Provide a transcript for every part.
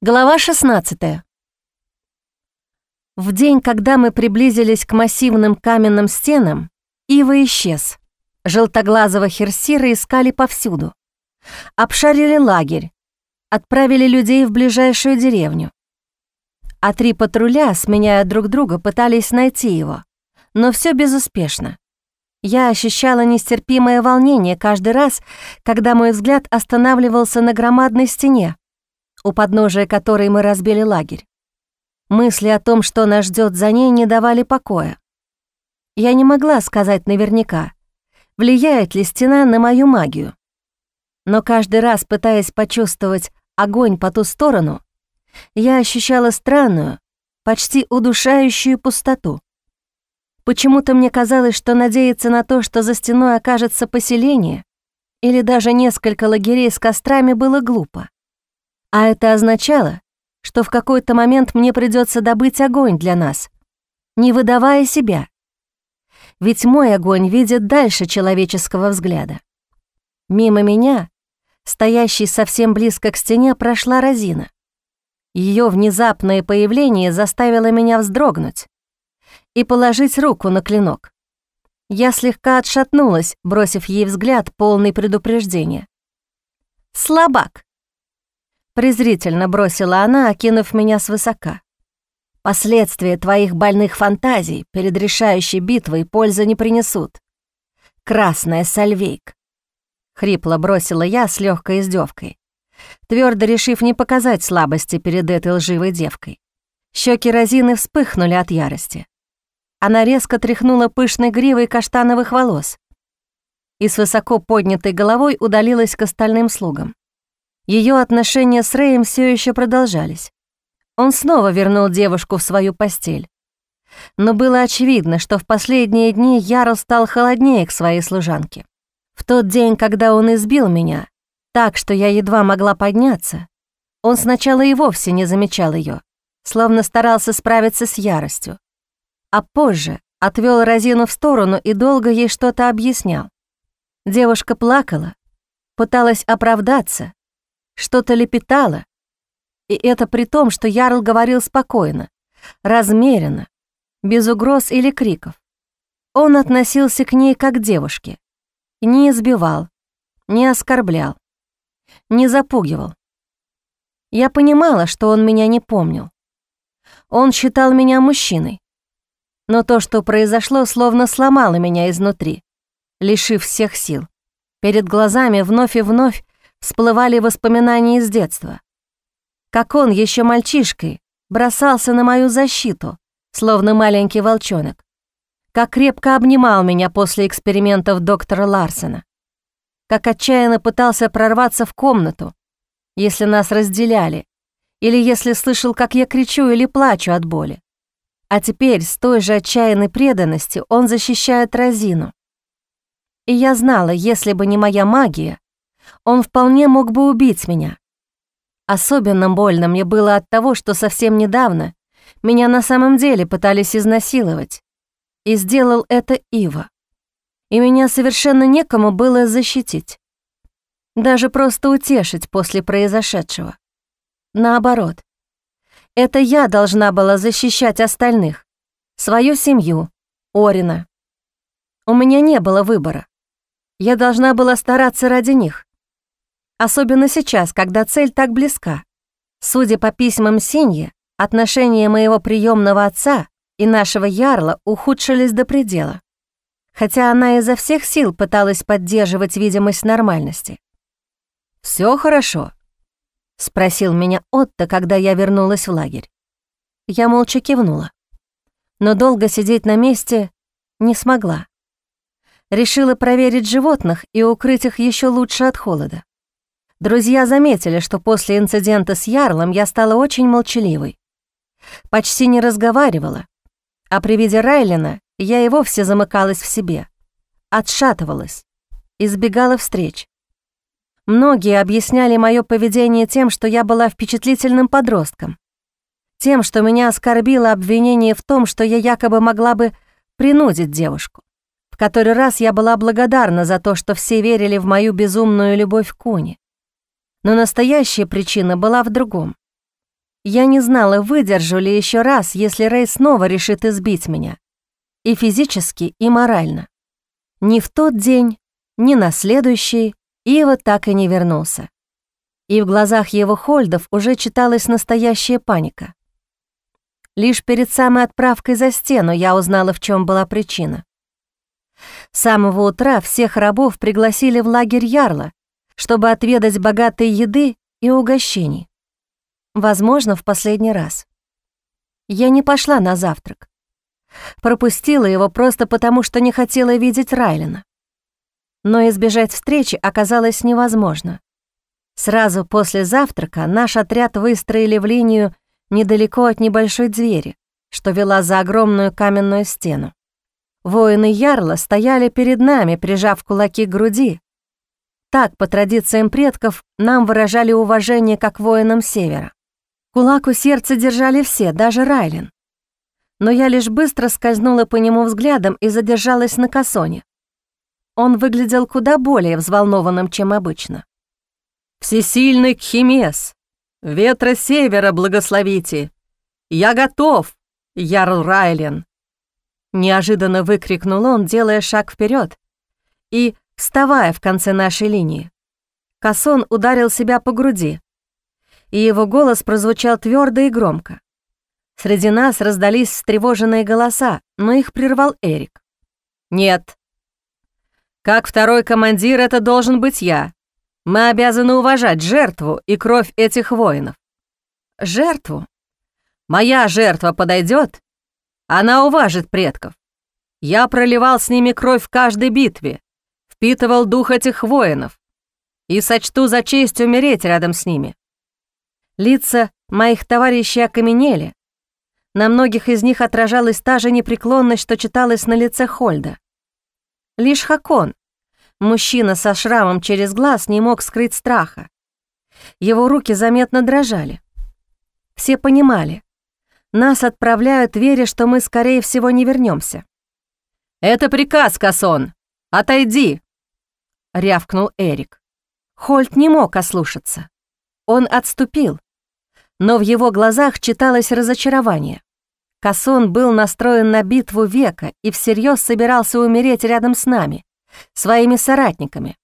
Глава 16. В день, когда мы приблизились к массивным каменным стенам, Ива исчез. Желтоглазого херсира искали повсюду. Обшарили лагерь, отправили людей в ближайшую деревню. А три патруля, сменяя друг друга, пытались найти его, но все безуспешно. Я ощущала нестерпимое волнение каждый раз, когда мой взгляд останавливался на громадной стене, у подножия которой мы разбили лагерь. Мысли о том, что нас ждет за ней, не давали покоя. Я не могла сказать наверняка, влияет ли стена на мою магию. Но каждый раз, пытаясь почувствовать огонь по ту сторону, я ощущала странную, почти удушающую пустоту. Почему-то мне казалось, что надеяться на то, что за стеной окажется поселение или даже несколько лагерей с кострами, было глупо. А это означало, что в какой-то момент мне придется добыть огонь для нас, не выдавая себя. Ведь мой огонь видит дальше человеческого взгляда. Мимо меня, стоящей совсем близко к стене, прошла Розина. Ее внезапное появление заставило меня вздрогнуть и положить руку на клинок. Я слегка отшатнулась, бросив ей взгляд, полный предупреждения. «Слабак!» Презрительно бросила она, окинув меня свысока. Последствия твоих больных фантазий перед решающей битвой пользы не принесут. Красная сальвейк. Хрипло бросила я с легкой издевкой, твердо решив не показать слабости перед этой лживой девкой. Щеки Розины вспыхнули от ярости. Она резко тряхнула пышной гривой каштановых волос и с высоко поднятой головой удалилась к остальным слугам. Ее отношения с Рэем все еще продолжались. Он снова вернул девушку в свою постель. Но было очевидно, что в последние дни Ярл стал холоднее к своей служанке. В тот день, когда он избил меня, так что я едва могла подняться, он сначала и вовсе не замечал ее, словно старался справиться с яростью. А позже отвел Розину в сторону и долго ей что-то объяснял. Девушка плакала, пыталась оправдаться, что-то лепетала. И это при том, что Ярл говорил спокойно, размеренно, без угроз или криков. Он относился к ней как к девушке. Не избивал, не оскорблял, не запугивал. Я понимала, что он меня не помнил. Он считал меня мужчиной. Но то, что произошло, словно сломало меня изнутри, лишив всех сил. Перед глазами вновь и вновь всплывали воспоминания из детства. Как он еще мальчишкой бросался на мою защиту, словно маленький волчонок. Как крепко обнимал меня после экспериментов доктора Ларсена. Как отчаянно пытался прорваться в комнату, если нас разделяли, или если слышал, как я кричу или плачу от боли. А теперь с той же отчаянной преданностью он защищает Розину. И я знала, если бы не моя магия, он вполне мог бы убить меня. Особенно больно мне было от того, что совсем недавно меня на самом деле пытались изнасиловать. И сделал это Ива. И меня совершенно некому было защитить. Даже просто утешить после произошедшего. Наоборот. Это я должна была защищать остальных. Свою семью, Орина. У меня не было выбора. Я должна была стараться ради них. Особенно сейчас, когда цель так близка. Судя по письмам Синьи, отношения моего приемного отца и нашего ярла ухудшились до предела. Хотя она изо всех сил пыталась поддерживать видимость нормальности. Все хорошо?» — спросил меня Отто, когда я вернулась в лагерь. Я молча кивнула. Но долго сидеть на месте не смогла. Решила проверить животных и укрыть их еще лучше от холода. Друзья заметили, что после инцидента с Ярлом я стала очень молчаливой. Почти не разговаривала, а при виде Райлина я и вовсе замыкалась в себе, отшатывалась, избегала встреч. Многие объясняли мое поведение тем, что я была впечатлительным подростком, тем, что меня оскорбило обвинение в том, что я якобы могла бы принудить девушку. В который раз я была благодарна за то, что все верили в мою безумную любовь к Куне. Но настоящая причина была в другом. Я не знала, выдержу ли еще раз, если Рэй снова решит избить меня. И физически, и морально. Ни в тот день, ни на следующий Ива так и не вернулся. И в глазах его Хольдов уже читалась настоящая паника. Лишь перед самой отправкой за стену я узнала, в чем была причина. С самого утра всех рабов пригласили в лагерь Ярла, чтобы отведать богатой еды и угощений. Возможно, в последний раз. Я не пошла на завтрак. Пропустила его просто потому, что не хотела видеть Райлина. Но избежать встречи оказалось невозможно. Сразу после завтрака наш отряд выстроили в линию недалеко от небольшой двери, что вела за огромную каменную стену. Воины Ярла стояли перед нами, прижав кулаки к груди. Так, по традициям предков, нам выражали уважение как воинам Севера. Кулак у сердца держали все, даже Райлен. Но я лишь быстро скользнула по нему взглядом и задержалась на Кассоне. Он выглядел куда более взволнованным, чем обычно. «Всесильный Кхимес, ветра севера благословите! Я готов, Ярл Райлен!» Неожиданно выкрикнул он, делая шаг вперед и вставая в конце нашей линии. Кассон ударил себя по груди, и его голос прозвучал твердо и громко. Среди нас раздались встревоженные голоса, но их прервал Эрик. «Нет. Как второй командир это должен быть я. Мы обязаны уважать жертву и кровь этих воинов». «Жертву? Моя жертва подойдет? Она уважит предков. Я проливал с ними кровь в каждой битве, впитывал дух этих воинов и сочту за честь умереть рядом с ними. Лица моих товарищей окаменели. На многих из них отражалась та же непреклонность, что читалась на лице Хольда. Лишь Хакон, мужчина со шрамом через глаз, не мог скрыть страха. Его руки заметно дрожали. Все понимали, нас отправляют, веря, что мы, скорее всего, не вернемся. «Это приказ, Касон! Отойди!» — рявкнул Эрик. Хольт не мог ослушаться. Он отступил, но в его глазах читалось разочарование. Касон был настроен на битву века и всерьез собирался умереть рядом с нами, своими соратниками.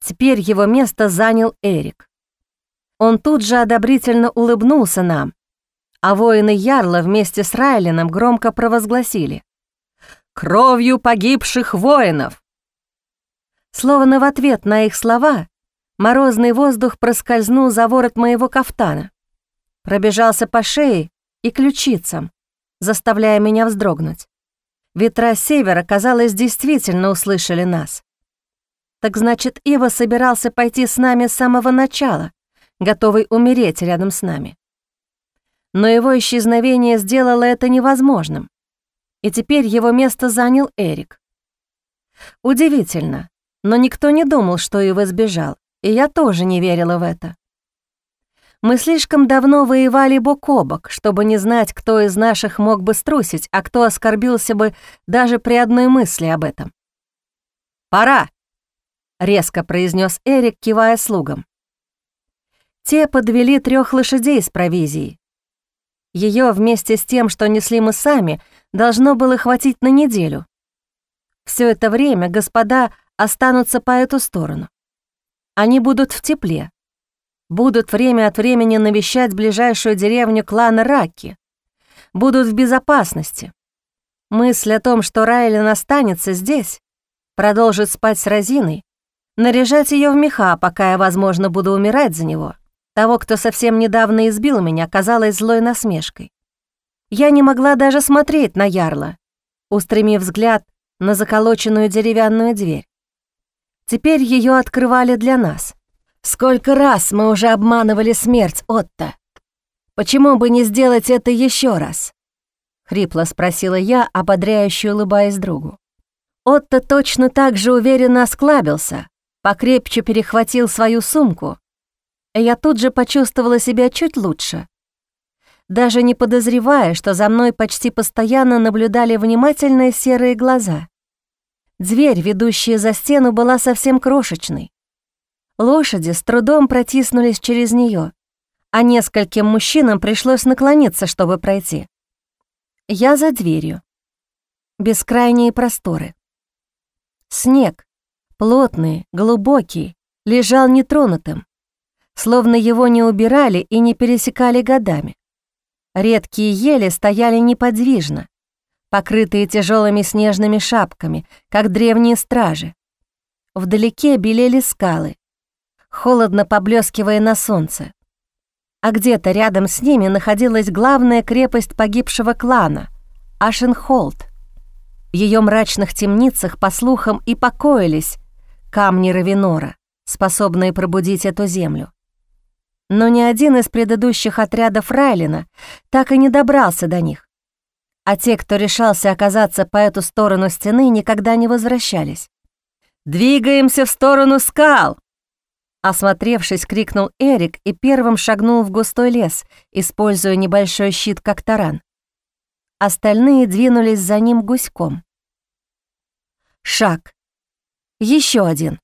Теперь его место занял Эрик. Он тут же одобрительно улыбнулся нам, а воины Ярла вместе с Райлином громко провозгласили «Кровью погибших воинов!» Словно в ответ на их слова морозный воздух проскользнул за ворот моего кафтана, пробежался по шее и ключицам, заставляя меня вздрогнуть. Ветра севера, казалось, действительно услышали нас. Так значит, Ива собирался пойти с нами с самого начала, готовый умереть рядом с нами но его исчезновение сделало это невозможным, и теперь его место занял Эрик. Удивительно, но никто не думал, что его сбежал, и я тоже не верила в это. Мы слишком давно воевали бок о бок, чтобы не знать, кто из наших мог бы струсить, а кто оскорбился бы даже при одной мысли об этом. «Пора!» — резко произнес Эрик, кивая слугам. Те подвели трех лошадей с провизией, ее вместе с тем, что несли мы сами, должно было хватить на неделю. Все это время господа останутся по эту сторону. Они будут в тепле. Будут время от времени навещать ближайшую деревню клана Раки. Будут в безопасности. Мысль о том, что Райлен останется здесь, продолжит спать с Розиной, наряжать ее в меха, пока я, возможно, буду умирать за него — того, кто совсем недавно избил меня, казалось злой насмешкой. Я не могла даже смотреть на Ярла, устремив взгляд на заколоченную деревянную дверь. Теперь ее открывали для нас. Сколько раз мы уже обманывали смерть Отто. Почему бы не сделать это еще раз? Хрипло спросила я, ободряюще улыбаясь другу. Отто точно так же уверенно осклабился, покрепче перехватил свою сумку я тут же почувствовала себя чуть лучше. Даже не подозревая, что за мной почти постоянно наблюдали внимательные серые глаза. Дверь, ведущая за стену, была совсем крошечной. Лошади с трудом протиснулись через нее, а нескольким мужчинам пришлось наклониться, чтобы пройти. Я за дверью. Бескрайние просторы. Снег, плотный, глубокий, лежал нетронутым, словно его не убирали и не пересекали годами. Редкие ели стояли неподвижно, покрытые тяжелыми снежными шапками, как древние стражи. Вдалеке белели скалы, холодно поблескивая на солнце. А где-то рядом с ними находилась главная крепость погибшего клана — Ашенхолд. В ее мрачных темницах, по слухам, и покоились камни Равинора, способные пробудить эту землю. Но ни один из предыдущих отрядов Райлина так и не добрался до них а те, кто решался оказаться по эту сторону стены, никогда не возвращались. «Двигаемся в сторону скал!» Осмотревшись, крикнул Эрик и первым шагнул в густой лес, используя небольшой щит как таран. Остальные двинулись за ним гуськом. Шаг. Еще один.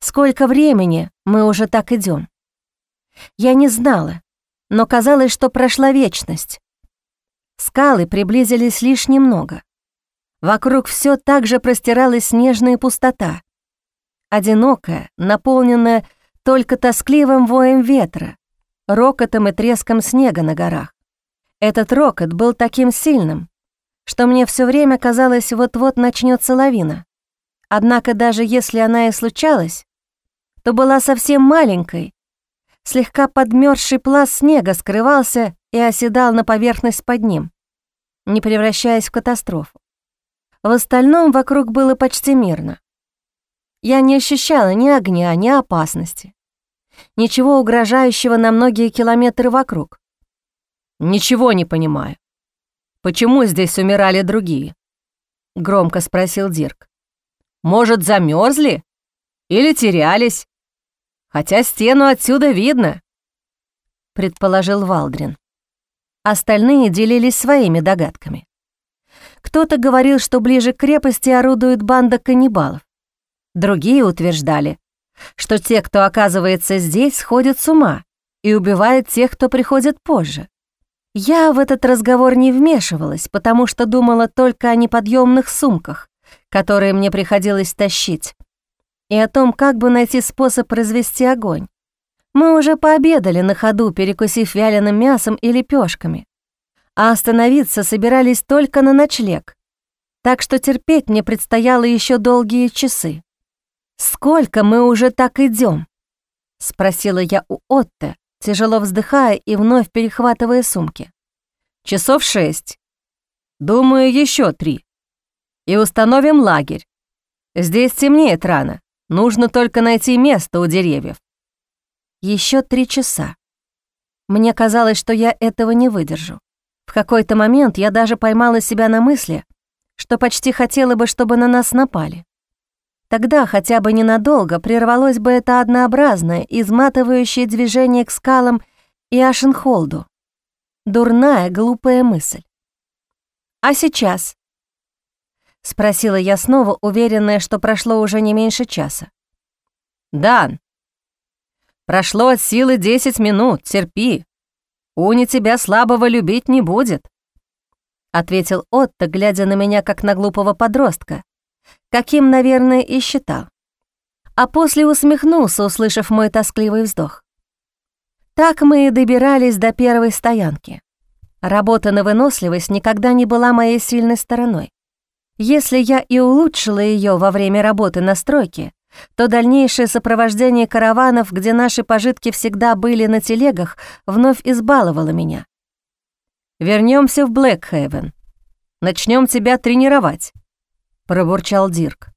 Сколько времени мы уже так идем? Я не знала, но казалось, что прошла вечность. Скалы приблизились лишь немного. Вокруг все так же простиралась снежная пустота. Одинокая, наполненная только тоскливым воем ветра, рокотом и треском снега на горах. Этот рокот был таким сильным, что мне все время казалось, вот-вот начнется лавина. Однако даже если она и случалась, то была совсем маленькой. Слегка подмерзший пласт снега скрывался и оседал на поверхность под ним, не превращаясь в катастрофу. В остальном вокруг было почти мирно. Я не ощущала ни огня, ни опасности. Ничего угрожающего на многие километры вокруг. «Ничего не понимаю. Почему здесь умирали другие?» — громко спросил Дирк. «Может, замерзли? Или терялись? Хотя стену отсюда видно», — предположил Валдрин. Остальные делились своими догадками. Кто-то говорил, что ближе к крепости орудует банда каннибалов. Другие утверждали, что те, кто оказывается здесь, сходят с ума и убивают тех, кто приходит позже. Я в этот разговор не вмешивалась, потому что думала только о неподъемных сумках, которые мне приходилось тащить, и о том, как бы найти способ развести огонь. Мы уже пообедали на ходу, перекусив вяленым мясом и лепешками, а остановиться собирались только на ночлег, так что терпеть мне предстояло еще долгие часы. «Сколько мы уже так идем? спросила я у Отто, тяжело вздыхая и вновь перехватывая сумки. «Часов шесть. Думаю, еще три. И установим лагерь. Здесь темнеет рано. Нужно только найти место у деревьев. Еще три часа. Мне казалось, что я этого не выдержу. В какой-то момент я даже поймала себя на мысли, что почти хотела бы, чтобы на нас напали. Тогда хотя бы ненадолго прервалось бы это однообразное, изматывающее движение к скалам и Ашенхолду. Дурная, глупая мысль. «А сейчас?» — спросила я снова, уверенная, что прошло уже не меньше часа. «Дан, Прошло от силы десять минут, терпи. Уни тебя слабого любить не будет», — ответил Отто, глядя на меня как на глупого подростка, каким, наверное, и считал. А после усмехнулся, услышав мой тоскливый вздох. Так мы и добирались до первой стоянки. Работа на выносливость никогда не была моей сильной стороной. Если я и улучшила ее во время работы на стройке, то дальнейшее сопровождение караванов, где наши пожитки всегда были на телегах, вновь избаловало меня. Вернемся в Блэкхейвен. Начнем тебя тренировать», — пробурчал Дирк.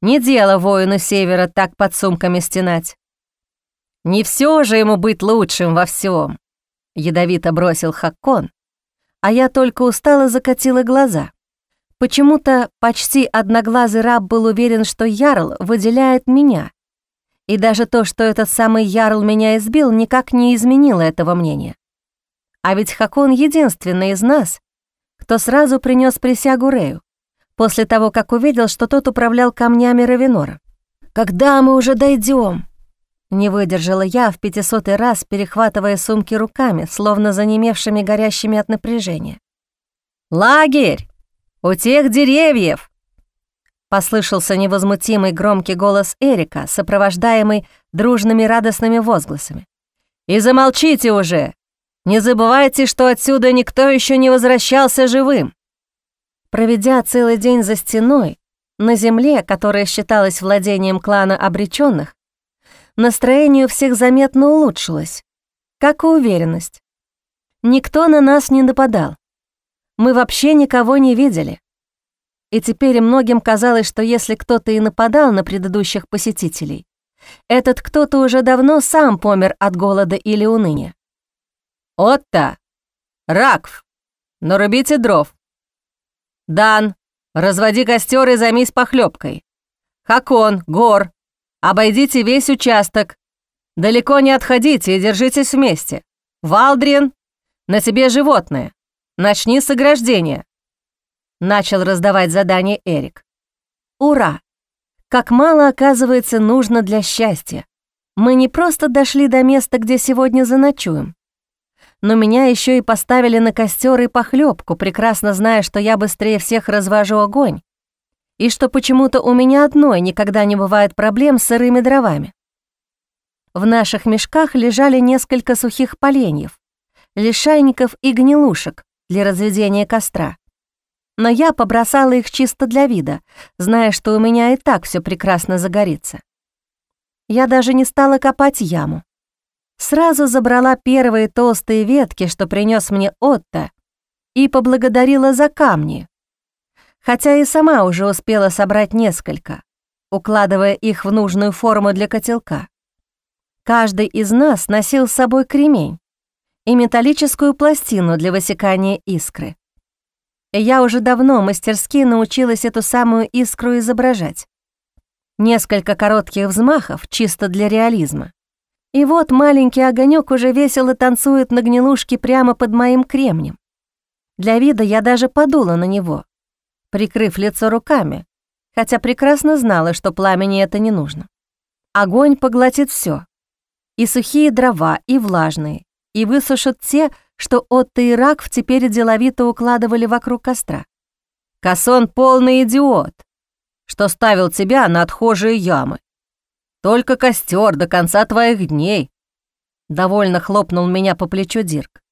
«Не дело воину Севера так под сумками стенать». «Не все же ему быть лучшим во всем», — ядовито бросил Хаккон, а я только устало закатила глаза. Почему-то почти одноглазый раб был уверен, что Ярл выделяет меня. И даже то, что этот самый Ярл меня избил, никак не изменило этого мнения. А ведь Хакон единственный из нас, кто сразу принес присягу Рею, после того, как увидел, что тот управлял камнями Равенора. «Когда мы уже дойдем? Не выдержала я в пятисотый раз, перехватывая сумки руками, словно занемевшими горящими от напряжения. «Лагерь! У тех деревьев!» Послышался невозмутимый громкий голос Эрика, сопровождаемый дружными радостными возгласами. «И замолчите уже! Не забывайте, что отсюда никто еще не возвращался живым!» Проведя целый день за стеной, на земле, которая считалась владением клана обреченных, настроение у всех заметно улучшилось, как и уверенность. Никто на нас не нападал. Мы вообще никого не видели. И теперь многим казалось, что если кто-то и нападал на предыдущих посетителей, этот кто-то уже давно сам помер от голода или уныния. «Отто! Ракв! Нарубите дров!» «Дан, разводи костер и займись похлебкой. Хакон, Гор, обойдите весь участок. Далеко не отходите и держитесь вместе. Валдрин, на тебе животное. Начни с ограждения». Начал раздавать задание Эрик. «Ура! Как мало, оказывается, нужно для счастья. Мы не просто дошли до места, где сегодня заночуем но меня еще и поставили на костер и похлебку, прекрасно зная, что я быстрее всех развожу огонь, и что почему-то у меня одной никогда не бывает проблем с сырыми дровами. В наших мешках лежали несколько сухих поленьев, лишайников и гнилушек для разведения костра. Но я побросала их чисто для вида, зная, что у меня и так все прекрасно загорится. Я даже не стала копать яму. Сразу забрала первые толстые ветки, что принес мне Отто, и поблагодарила за камни. Хотя и сама уже успела собрать несколько, укладывая их в нужную форму для котелка. Каждый из нас носил с собой кремень и металлическую пластину для высекания искры. Я уже давно мастерски научилась эту самую искру изображать. Несколько коротких взмахов, чисто для реализма, и вот маленький огонек уже весело танцует на гнилушке прямо под моим кремнем. Для вида я даже подула на него, прикрыв лицо руками, хотя прекрасно знала, что пламени это не нужно. Огонь поглотит все, и сухие дрова, и влажные, и высушит те, что Отто и Ракв теперь деловито укладывали вокруг костра. Касон полный идиот, что ставил тебя на отхожие ямы. Только костер до конца твоих дней!» Довольно хлопнул меня по плечу Дирк.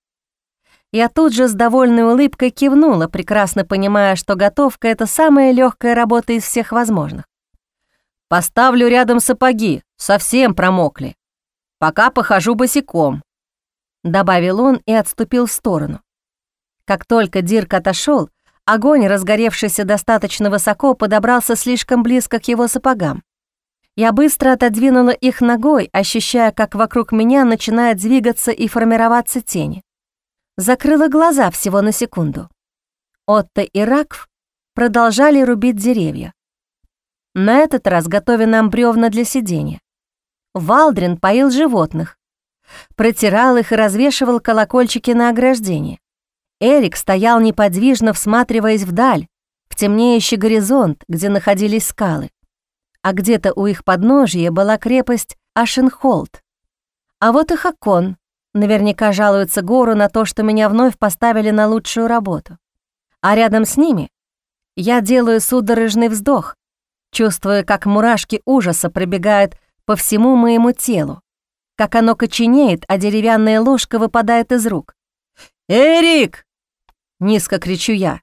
Я тут же с довольной улыбкой кивнула, прекрасно понимая, что готовка — это самая легкая работа из всех возможных. «Поставлю рядом сапоги, совсем промокли. Пока похожу босиком», — добавил он и отступил в сторону. Как только Дирк отошел, огонь, разгоревшийся достаточно высоко, подобрался слишком близко к его сапогам. Я быстро отодвинула их ногой, ощущая, как вокруг меня начинает двигаться и формироваться тени. Закрыла глаза всего на секунду. Отто и Ракв продолжали рубить деревья. На этот раз готовя нам бревна для сидения. Валдрин поил животных, протирал их и развешивал колокольчики на ограждение. Эрик стоял неподвижно, всматриваясь вдаль, в темнеющий горизонт, где находились скалы а где-то у их подножья была крепость Ашенхолд. А вот и Хакон. Наверняка жалуется гору на то, что меня вновь поставили на лучшую работу. А рядом с ними я делаю судорожный вздох, чувствуя, как мурашки ужаса пробегают по всему моему телу, как оно коченеет, а деревянная ложка выпадает из рук. «Эрик!» — низко кричу я.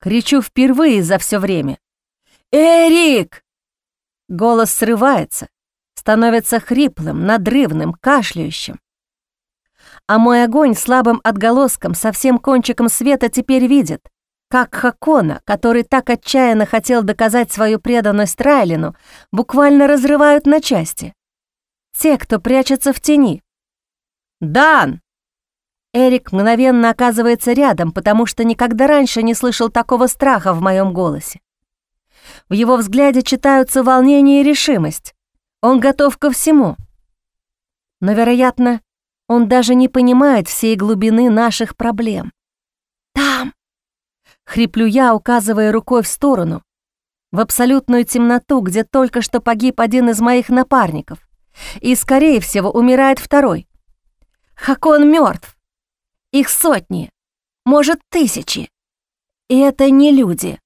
Кричу впервые за все время. «Эрик!» Голос срывается, становится хриплым, надрывным, кашляющим. А мой огонь слабым отголоском, совсем кончиком света теперь видит, как Хакона, который так отчаянно хотел доказать свою преданность Райлину, буквально разрывают на части. Те, кто прячется в тени. «Дан!» Эрик мгновенно оказывается рядом, потому что никогда раньше не слышал такого страха в моем голосе. В его взгляде читаются волнение и решимость. Он готов ко всему. Но, вероятно, он даже не понимает всей глубины наших проблем. «Там!» — хриплю я, указывая рукой в сторону, в абсолютную темноту, где только что погиб один из моих напарников, И, скорее всего, умирает второй. Хакон мертв. Их сотни, может, тысячи. И это не люди.